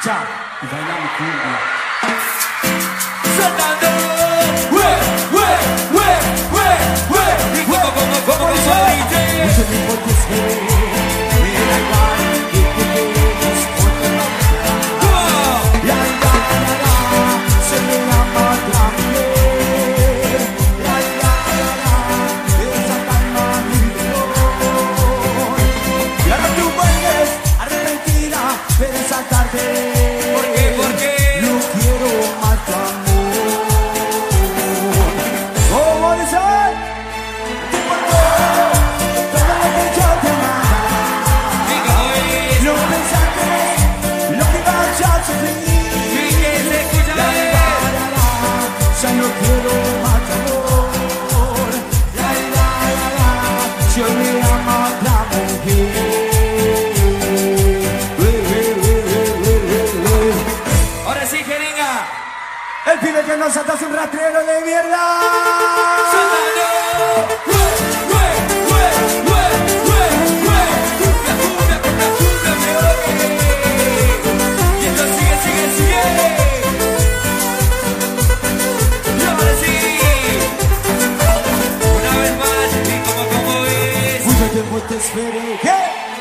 Ciao, daj nam kurwa. Zadano! pide que no atas un rastrero de mierda. Te esperé. Hey!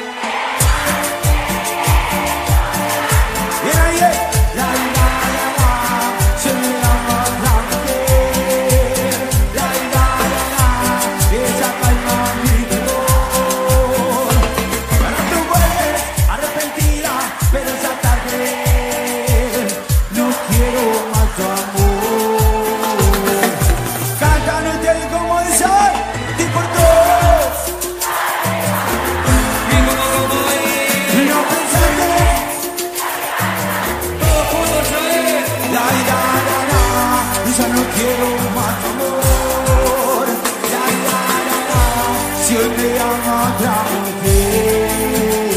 I'm on down the